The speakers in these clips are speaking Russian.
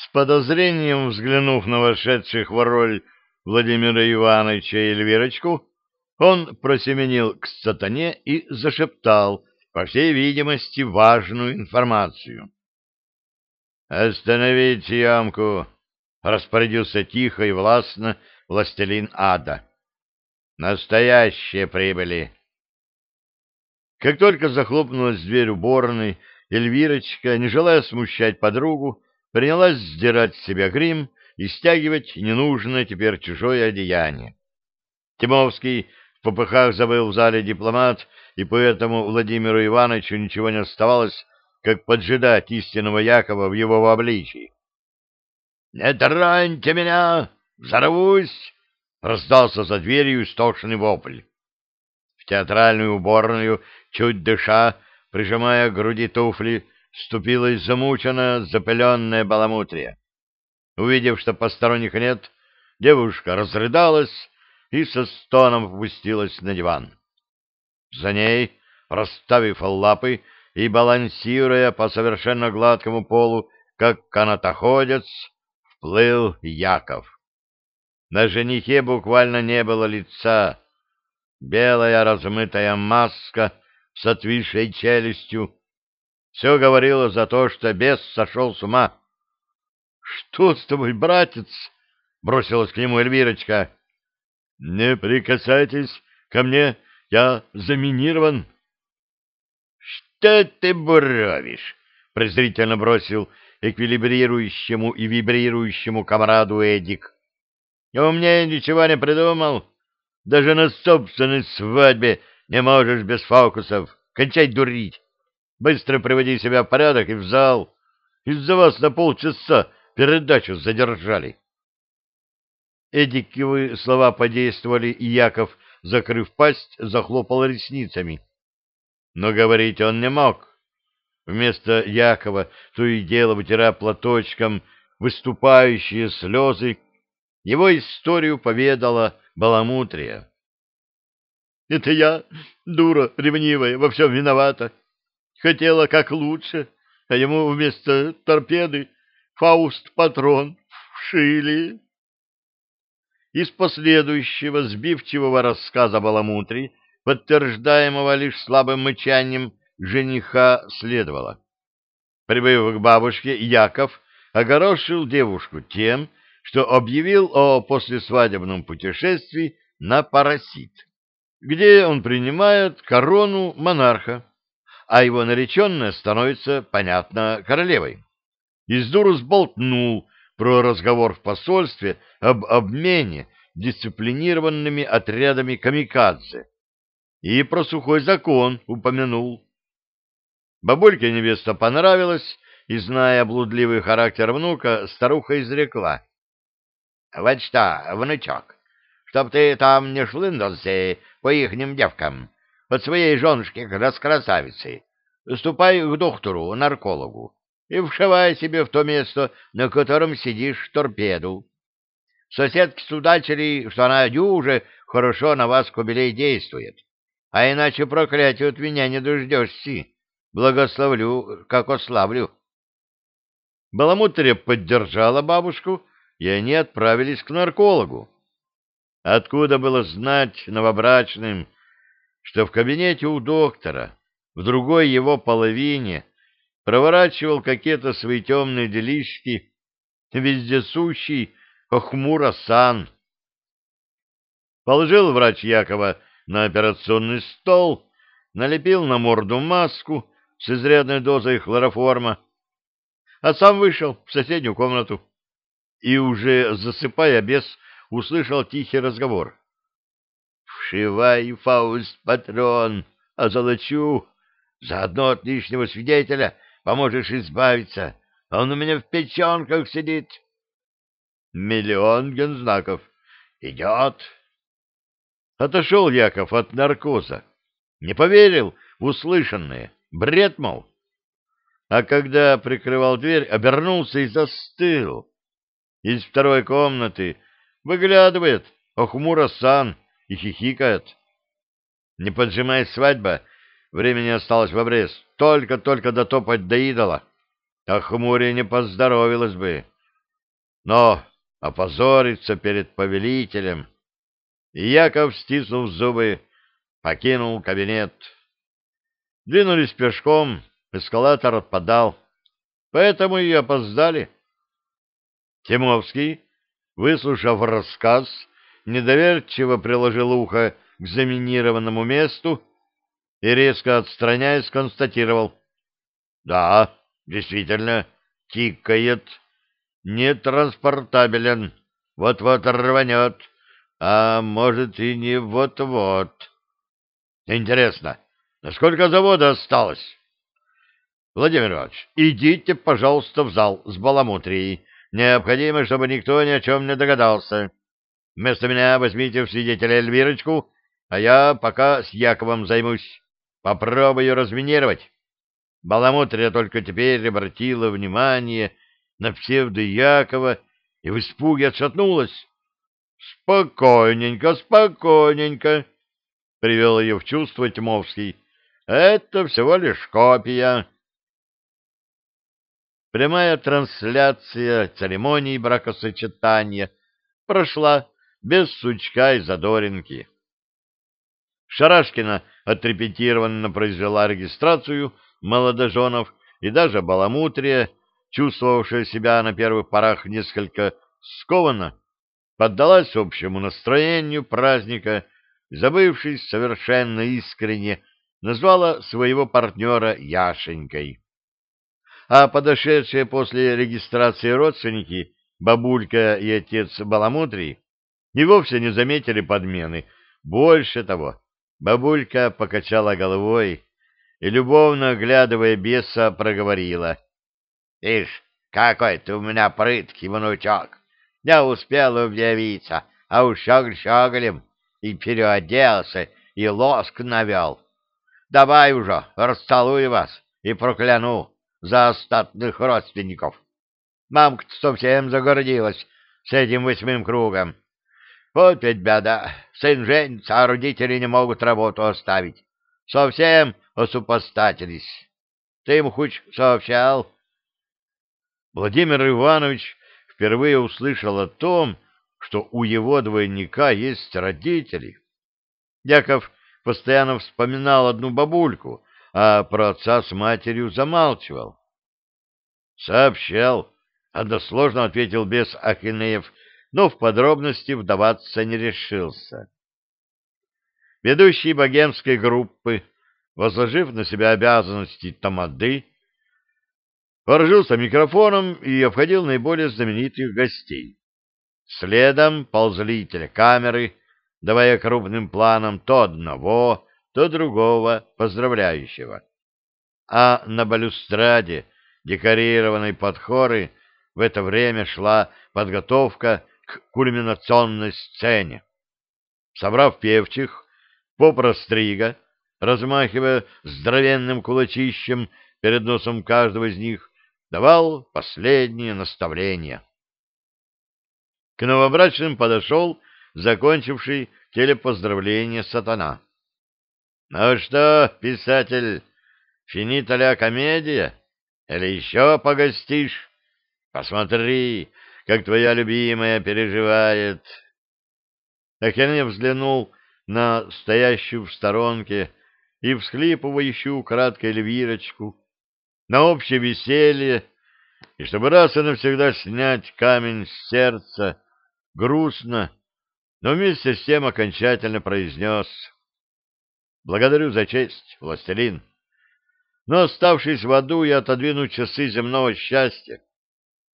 С подозрением взглянув на вошедших в роль Владимира Ивановича и Эльвирочку, он просеменил к сатане и зашептал, по всей видимости, важную информацию. «Остановить ямку!» — распорядился тихо и властно властелин ада. «Настоящие прибыли!» Как только захлопнулась дверь уборной, Эльвирочка, не желая смущать подругу, принялась сдирать с себя грим и стягивать ненужное теперь чужое одеяние. Тимовский в попыхах забыл в зале дипломат, и поэтому Владимиру Ивановичу ничего не оставалось, как поджидать истинного Якова в его обличии. — Не троньте меня! Взорвусь! — раздался за дверью истошный вопль. В театральную уборную, чуть дыша, прижимая к груди туфли, вступила замученная, запыленная баламутрия. Увидев, что посторонних нет, девушка разрыдалась и со стоном опустилась на диван. За ней, расставив лапы и балансируя по совершенно гладкому полу, как канатоходец, вплыл Яков. На женихе буквально не было лица. Белая размытая маска с отвисшей челюстью. Все говорило за то, что бес сошел с ума. — Что с тобой, братец? — бросилась к нему Эльвирочка. — Не прикасайтесь ко мне, я заминирован. — Что ты буровишь? — презрительно бросил эквилибрирующему и вибрирующему комраду Эдик. — Умнее ничего не придумал. Даже на собственной свадьбе не можешь без фокусов. Кончай дурить. Быстро приводи себя в порядок и в зал. Из-за вас на полчаса передачу задержали. Эдикивы слова подействовали, и Яков, закрыв пасть, захлопал ресницами. Но говорить он не мог. Вместо Якова, то и дело вытирая платочком выступающие слезы, его историю поведала Баламутрия. Это я, дура ревнивая, во всем виновата. Хотела как лучше, а ему вместо торпеды фауст-патрон вшили. Из последующего сбивчивого рассказа Баламутри, подтверждаемого лишь слабым мычанием жениха, следовало. Прибыв к бабушке, Яков огорошил девушку тем, что объявил о послесвадебном путешествии на парасит где он принимает корону монарха, а его нареченная становится, понятно, королевой. Издуру сболтнул про разговор в посольстве об обмене дисциплинированными отрядами камикадзе и про сухой закон упомянул. Бабульке невеста понравилась, и, зная блудливый характер внука, старуха изрекла. — Вот что, внучок, чтоб ты там не шлындался по ихним девкам, от своей женушки раскрасавицы. Ступай к доктору, наркологу, и вшивай себе в то место, на котором сидишь, торпеду. Соседки судачили, что она дюже хорошо на вас, кобелей, действует, а иначе проклятие от меня не дождешься. Благословлю, как ославлю. Баламутря поддержала бабушку, и они отправились к наркологу. Откуда было знать новобрачным, что в кабинете у доктора, в другой его половине, проворачивал какие-то свои темные делишки вездесущий Охмура-сан. Положил врач Якова на операционный стол, налепил на морду маску с изрядной дозой хлороформа, а сам вышел в соседнюю комнату и, уже засыпая без услышал тихий разговор. «Вшивай, Фауст, патрон, озолочу. Заодно от лишнего свидетеля поможешь избавиться. Он у меня в печенках сидит». «Миллион гензнаков. Идет». Отошел Яков от наркоза. Не поверил в услышанное. Бред, мол. А когда прикрывал дверь, обернулся и застыл. Из второй комнаты Выглядывает Охмура-сан и хихикает. Не поджимай свадьба, времени осталось в обрез. Только-только дотопать до идола. А хмуре не поздоровилось бы. Но опозориться перед повелителем... И Яков, стиснув зубы, покинул кабинет. Двинулись пешком, эскалатор отпадал, поэтому и опоздали. Тимовский, выслушав рассказ, недоверчиво приложил ухо к заминированному месту и, резко отстраняясь, констатировал. — Да, действительно, тикает, нетранспортабелен, вот-вот рванет, а может и не вот-вот. Интересно, насколько завода осталось? Владимир Иванович, идите, пожалуйста, в зал с баламутрией. Необходимо, чтобы никто ни о чем не догадался. Вместо меня возьмите в свидетеля Эльвирочку, а я пока с Яковом займусь. Попробую разминировать. Баламутрия только теперь обратила внимание на псевдо Якова и в испуге отшатнулась. — Спокойненько, спокойненько, — привел ее в чувство Тьмовский. — Это всего лишь копия. Прямая трансляция церемонии бракосочетания прошла без сучка и задоринки. Шарашкина отрепетированно произвела регистрацию молодоженов и даже баламутрия, чувствовавшая себя на первых порах несколько скованно, поддалась общему настроению праздника, забывшись совершенно искренне, назвала своего партнера Яшенькой а подошедшие после регистрации родственники, бабулька и отец Баламутрий, и вовсе не заметили подмены. Больше того, бабулька покачала головой и, любовно оглядывая беса, проговорила. — Ишь, какой ты у меня прыткий внучок! Я успел объявиться, а уж щеголь-щеголем и переоделся, и лоск навел. Давай уже, расцелую вас и прокляну за остатных родственников. Мамка совсем загордилась с этим восьмым кругом. Вот ведь беда. Сын женится, а родители не могут работу оставить. Совсем осупостатились. Ты ему хоть сообщал? Владимир Иванович впервые услышал о том, что у его двойника есть родители. Яков постоянно вспоминал одну бабульку, а про отца с матерью замалчивал. «Сообщал», — односложно ответил бес Ахинеев, но в подробности вдаваться не решился. Ведущий богемской группы, возложив на себя обязанности тамады, вооружился микрофоном и обходил наиболее знаменитых гостей. Следом ползли телекамеры, давая крупным планом то одного, то другого поздравляющего. А на балюстраде, декорированной под хоры, в это время шла подготовка к кульминационной сцене. Собрав певчих, поп-растрига, размахивая здоровенным кулачищем перед носом каждого из них, давал последние наставления. К новобрачным подошел закончивший телепоздравление сатана. Ну что, писатель, финита ля комедия? Или еще погостишь? Посмотри, как твоя любимая переживает. Ахене взглянул на стоящую в сторонке и всхлипывающую краткой Эльвирочку, на общее веселье, и чтобы раз и навсегда снять камень с сердца, грустно, но вместе с тем окончательно произнес — Благодарю за честь, властелин. Но, оставшись в аду, я отодвину часы земного счастья.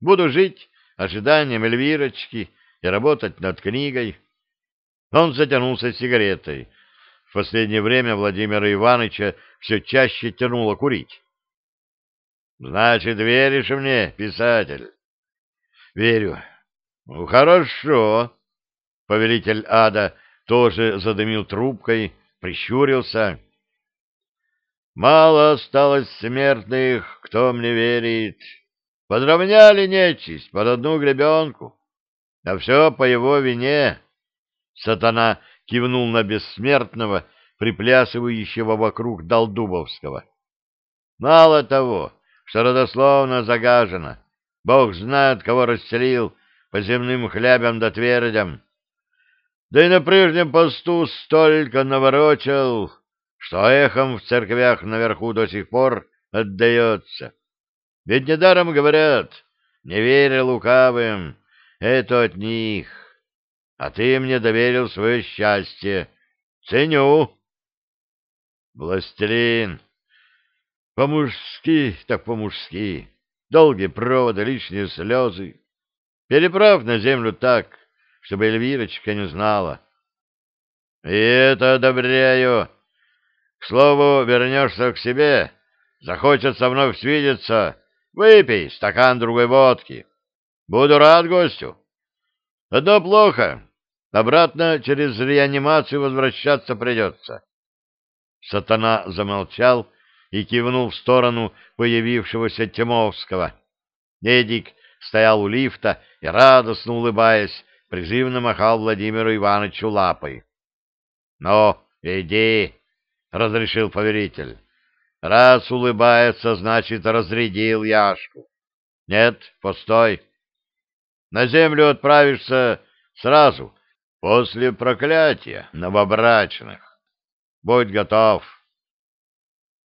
Буду жить ожиданием Эльвирочки и работать над книгой. Он затянулся сигаретой. В последнее время Владимира Ивановича все чаще тянуло курить. — Значит, веришь мне, писатель? — Верю. — Ну, хорошо. Повелитель ада тоже задымил трубкой, прищурился. «Мало осталось смертных, кто мне верит. Подровняли нечисть под одну гребенку. А все по его вине». Сатана кивнул на бессмертного, приплясывающего вокруг Долдубовского. «Мало того, что родословно загажено, Бог знает, кого расселил по земным хлябям да твердям. Да и на прежнем посту столько наворочил, что эхом в церквях наверху до сих пор отдается. Ведь недаром говорят, не веря лукавым, это от них. А ты мне доверил свое счастье. Ценю. Властелин. По-мужски, так по-мужски. Долгие проводы, лишние слезы. Переправь на землю так, чтобы Эльвирочка не знала. И это одобряю. К слову, вернешься к себе, захочется вновь свидеться, выпей стакан другой водки. Буду рад гостю. Одно плохо. Обратно через реанимацию возвращаться придется. Сатана замолчал и кивнул в сторону появившегося Тимовского. Эдик стоял у лифта и, радостно улыбаясь, призывно махал Владимиру Ивановичу лапой. — Ну, иди, — разрешил поверитель. — Раз улыбается, значит, разрядил Яшку. — Нет, постой. На землю отправишься сразу, после проклятия новобрачных. Будь готов.